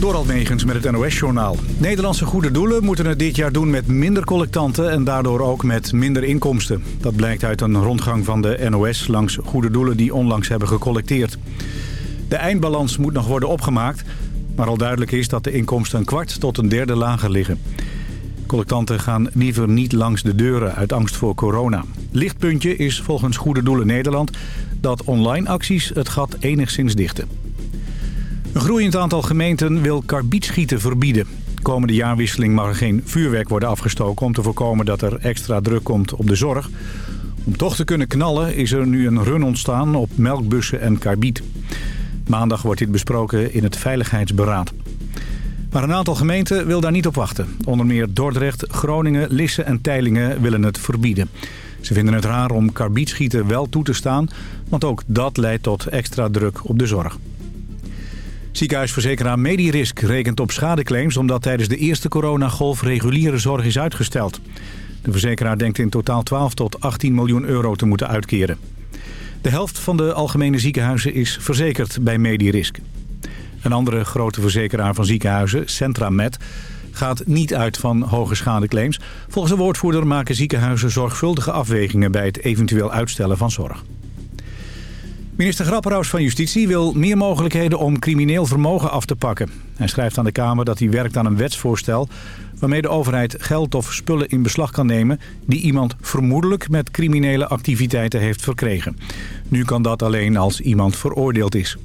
Door Negens met het NOS-journaal. Nederlandse goede doelen moeten het dit jaar doen met minder collectanten... en daardoor ook met minder inkomsten. Dat blijkt uit een rondgang van de NOS langs goede doelen die onlangs hebben gecollecteerd. De eindbalans moet nog worden opgemaakt... maar al duidelijk is dat de inkomsten een kwart tot een derde lager liggen. Collectanten gaan liever niet langs de deuren uit angst voor corona. Lichtpuntje is volgens Goede Doelen Nederland... dat online acties het gat enigszins dichten. Een groeiend aantal gemeenten wil karbietschieten verbieden. Komende jaarwisseling mag er geen vuurwerk worden afgestoken... om te voorkomen dat er extra druk komt op de zorg. Om toch te kunnen knallen is er nu een run ontstaan op melkbussen en karbiet. Maandag wordt dit besproken in het Veiligheidsberaad. Maar een aantal gemeenten wil daar niet op wachten. Onder meer Dordrecht, Groningen, Lisse en Teilingen willen het verbieden. Ze vinden het raar om karbietschieten wel toe te staan... want ook dat leidt tot extra druk op de zorg. Ziekenhuisverzekeraar Medirisk rekent op schadeclaims... omdat tijdens de eerste coronagolf reguliere zorg is uitgesteld. De verzekeraar denkt in totaal 12 tot 18 miljoen euro te moeten uitkeren. De helft van de algemene ziekenhuizen is verzekerd bij Medirisk. Een andere grote verzekeraar van ziekenhuizen, CentraMed, gaat niet uit van hoge schadeclaims. Volgens de woordvoerder maken ziekenhuizen zorgvuldige afwegingen bij het eventueel uitstellen van zorg. Minister Grapperhaus van Justitie wil meer mogelijkheden om crimineel vermogen af te pakken. Hij schrijft aan de Kamer dat hij werkt aan een wetsvoorstel... waarmee de overheid geld of spullen in beslag kan nemen... die iemand vermoedelijk met criminele activiteiten heeft verkregen. Nu kan dat alleen als iemand veroordeeld is.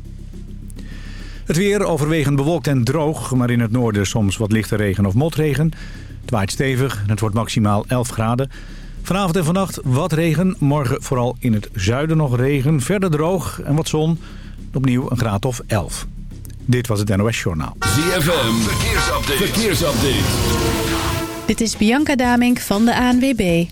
Het weer overwegend bewolkt en droog, maar in het noorden soms wat lichte regen of motregen. Het waait stevig en het wordt maximaal 11 graden. Vanavond en vannacht wat regen, morgen vooral in het zuiden nog regen. Verder droog en wat zon, opnieuw een graad of 11. Dit was het NOS Journaal. ZFM, verkeersupdate. verkeersupdate. Dit is Bianca Damink van de ANWB.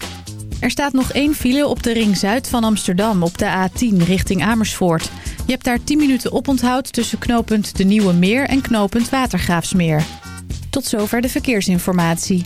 Er staat nog één file op de ring zuid van Amsterdam op de A10 richting Amersfoort... Je hebt daar 10 minuten oponthoud tussen knooppunt De Nieuwe Meer en knooppunt Watergraafsmeer. Tot zover de verkeersinformatie.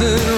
thousand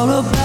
all about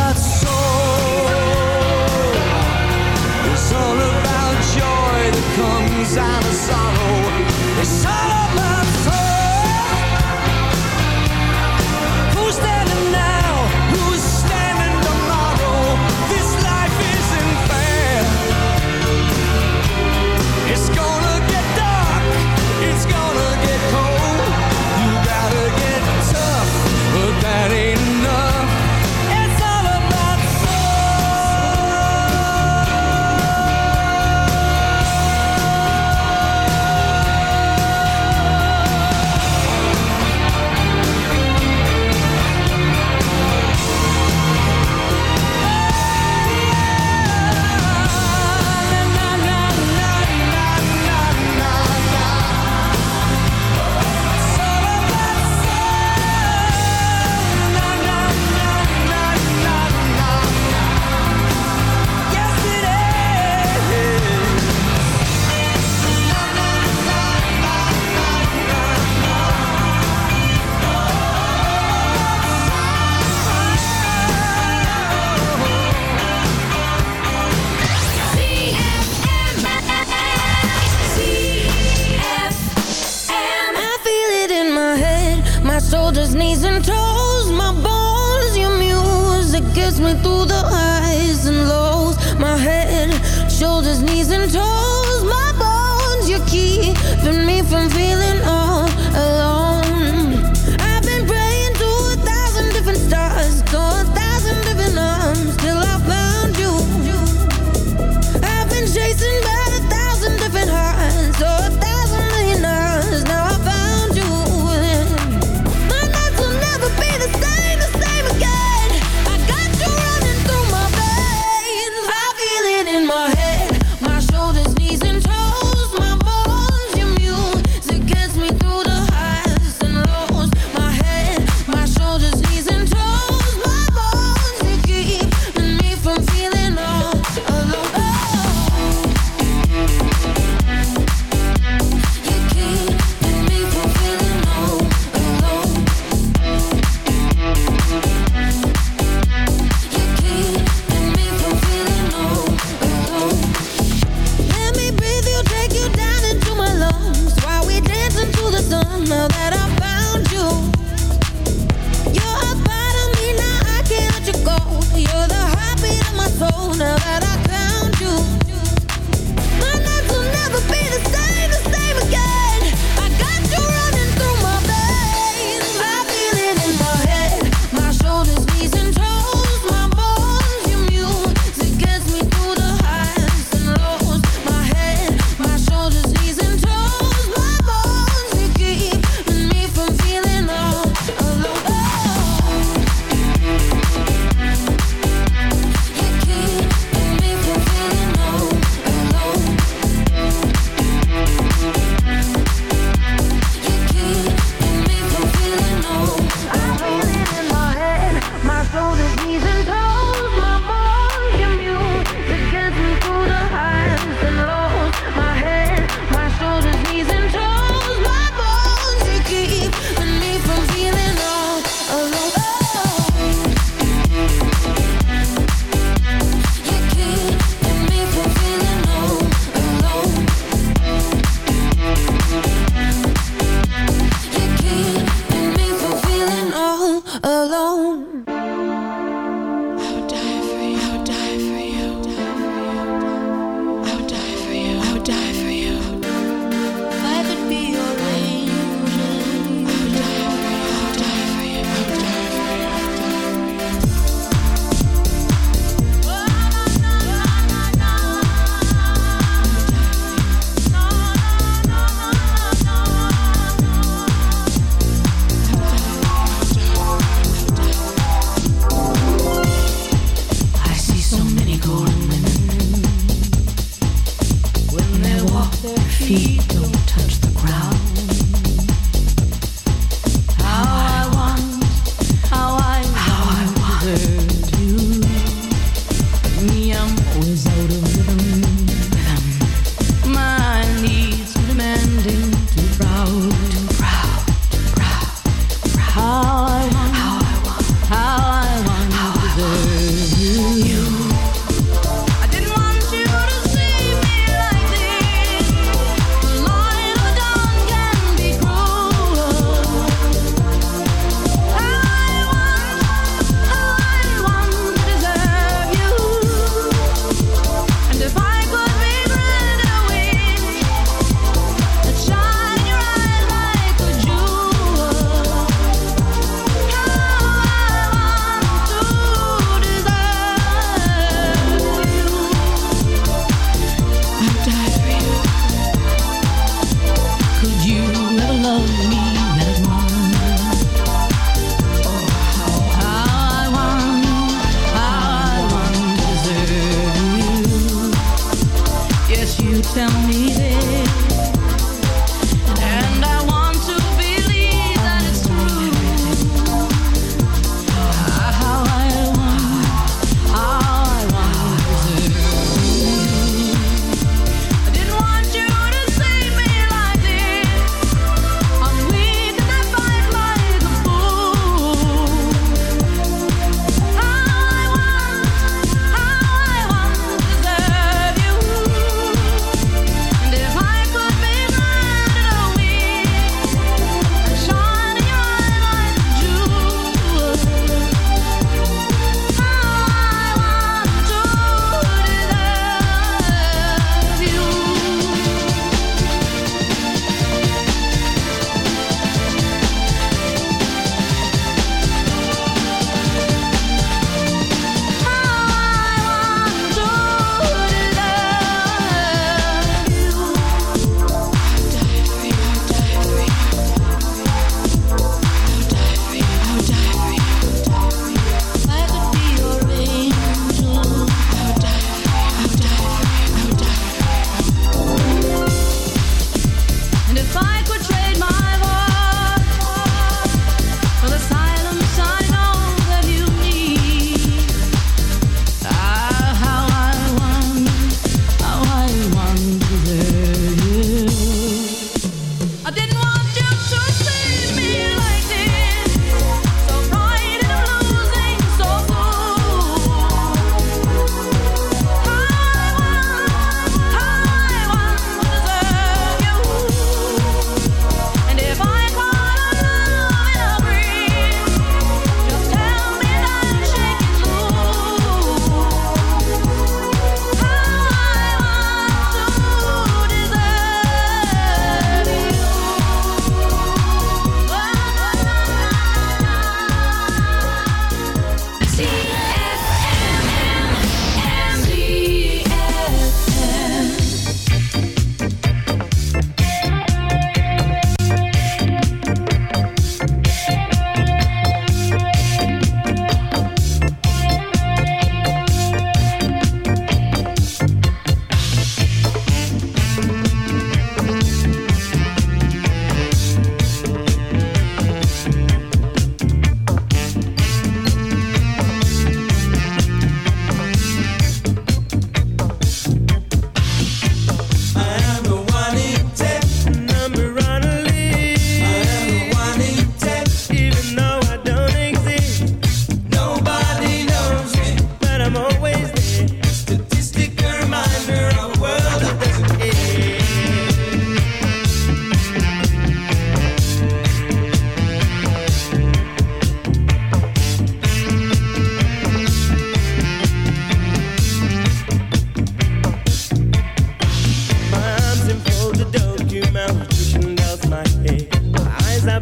keeping me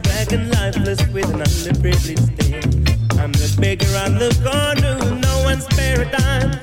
back and lifeless with an underprivileged stare. I'm the beggar on the corner, no one's paradise.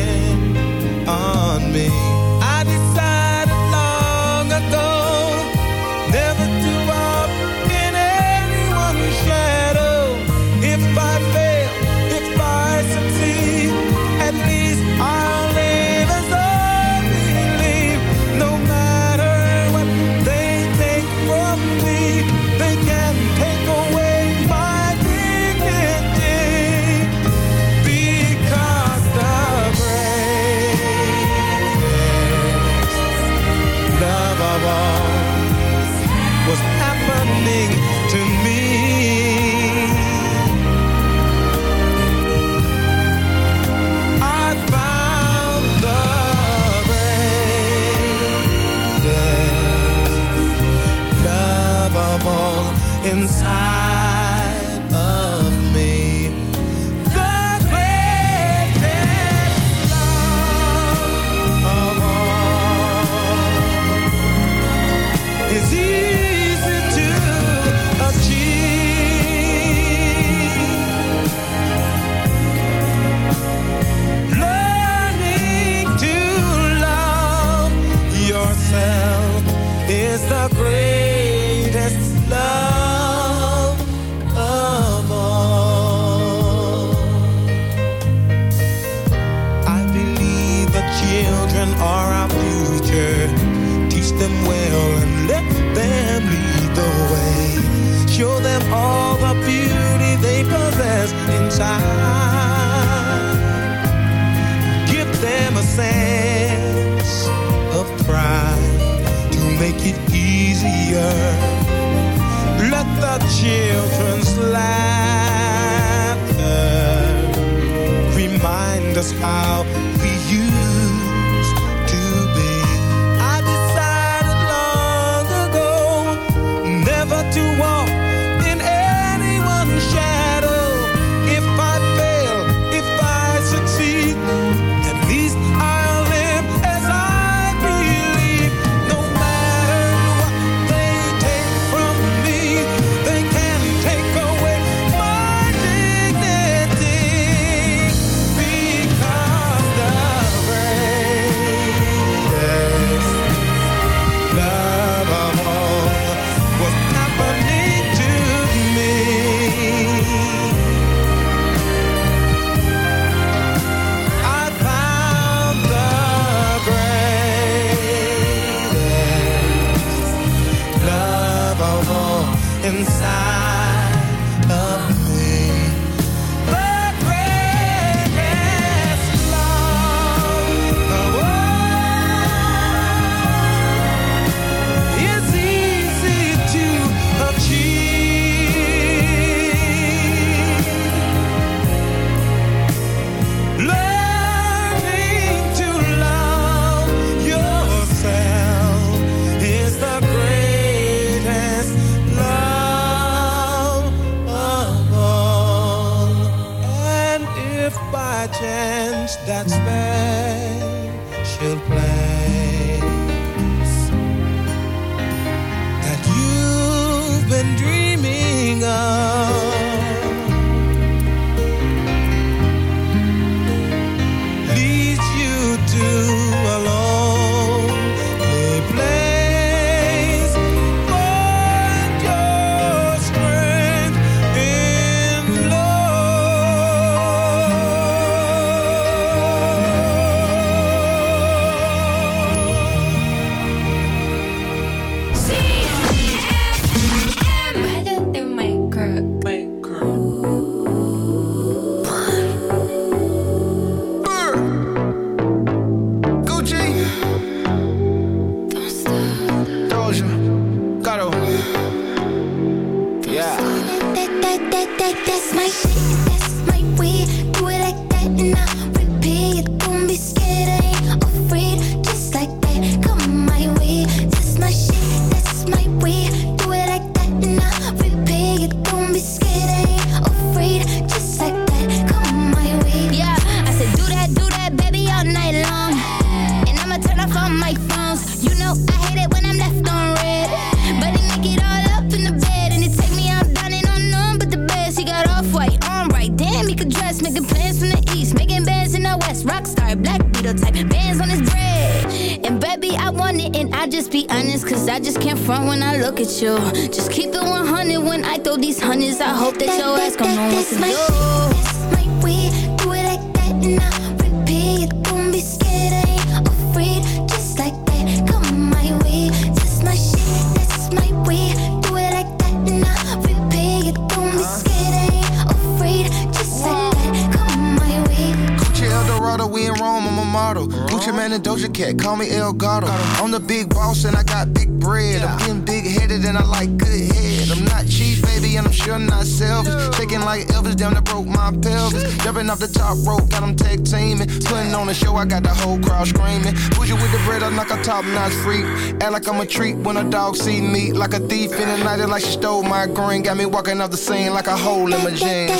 like I'm a treat when a dog see me. Like a thief in the night, like she stole my green. Got me walking off the scene like a hole in my jeans.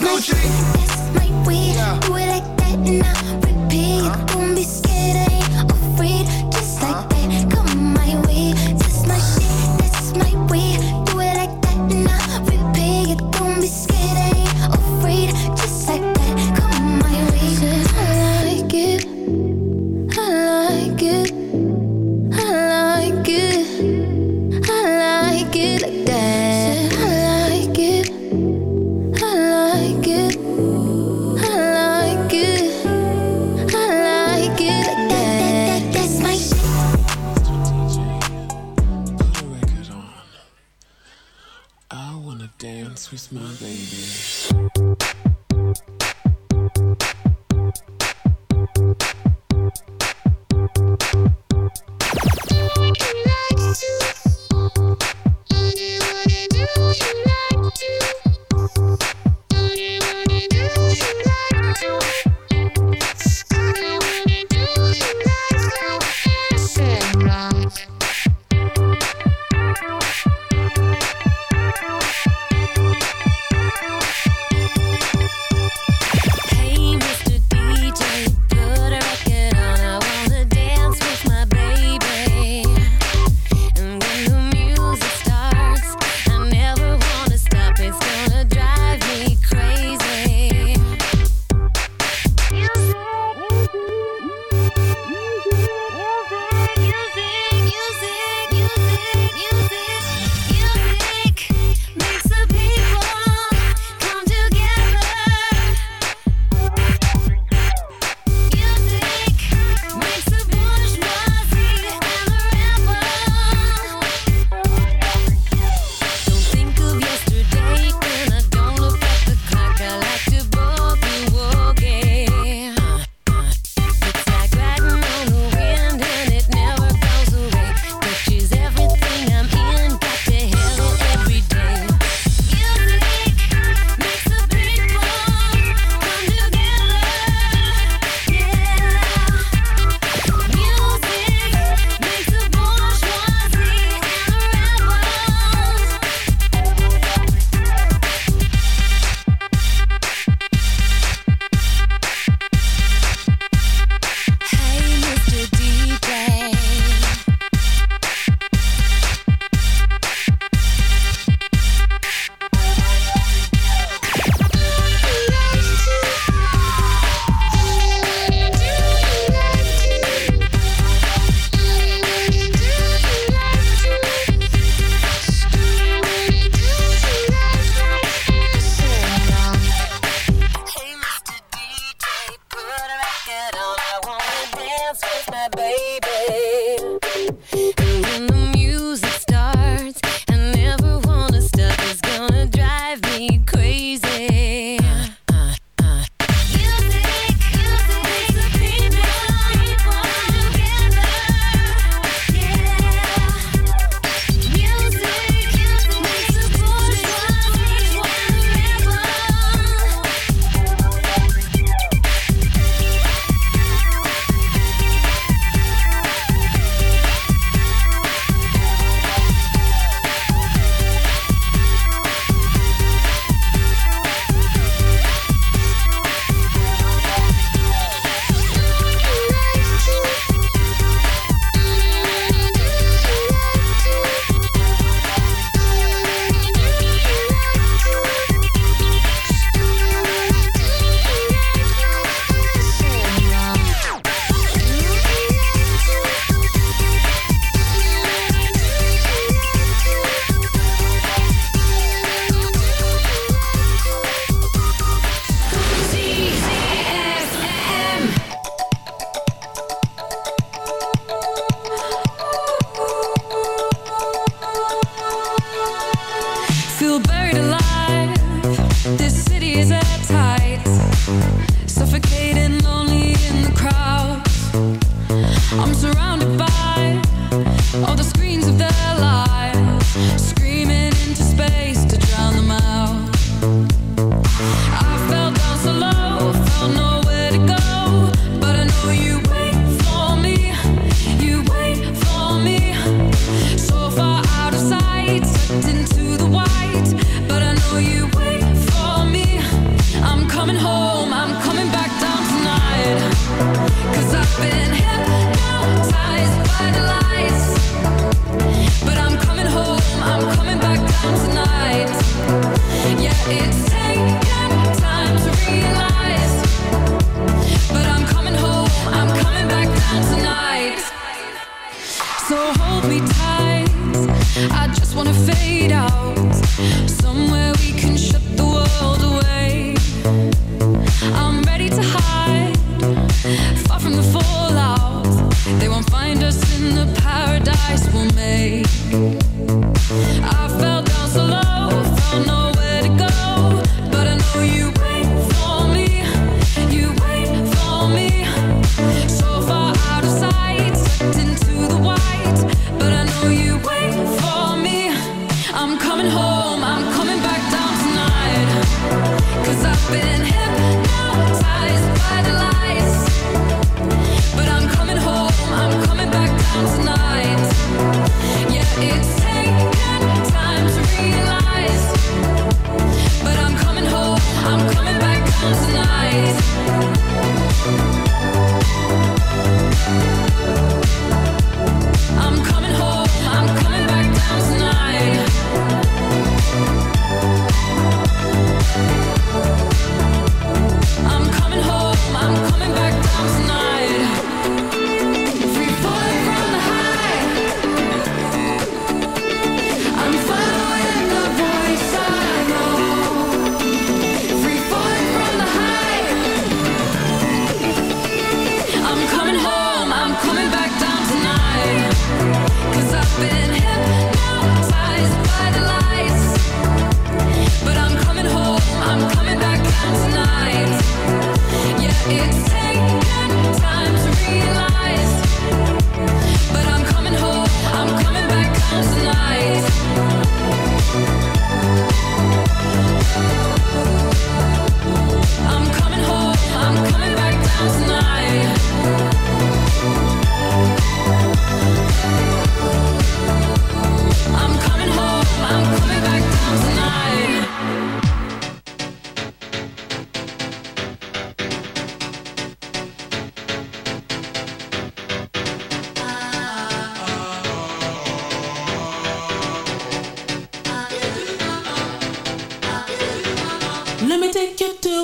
Gucci.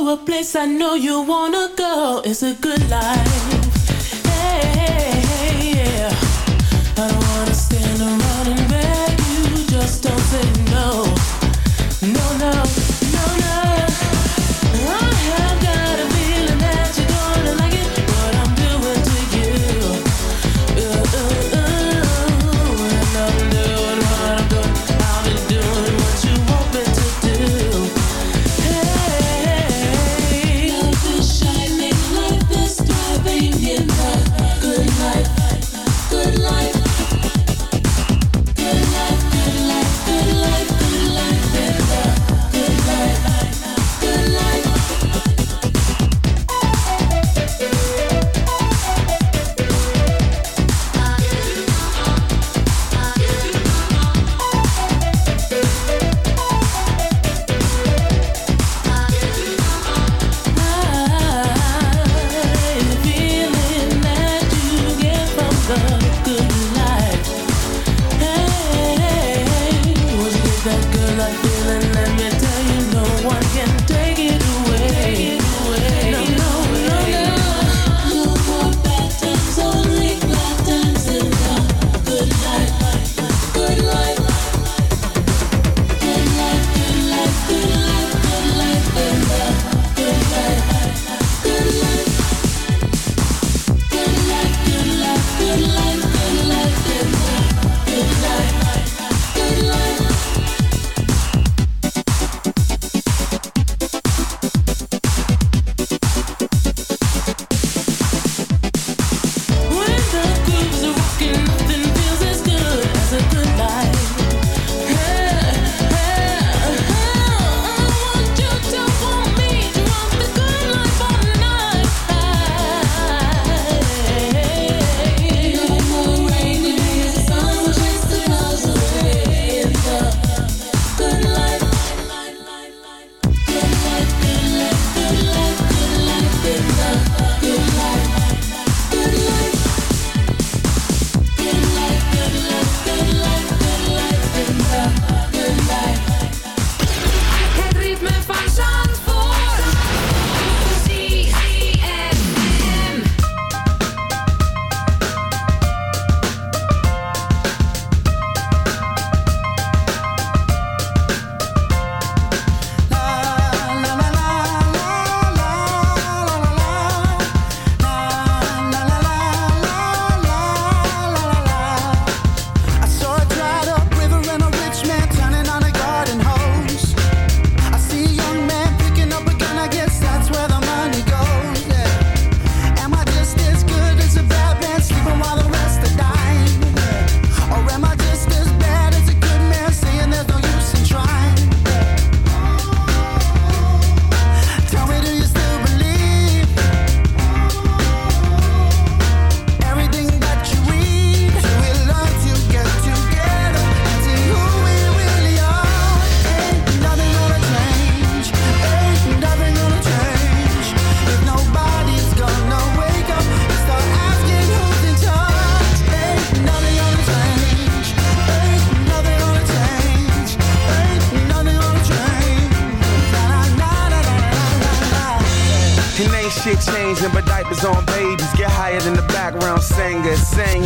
a place I know you wanna go. It's a good life. Hey, hey, hey yeah. I don't wanna stand around and beg you. Just don't say no. On babies. Get higher than the background singer singing.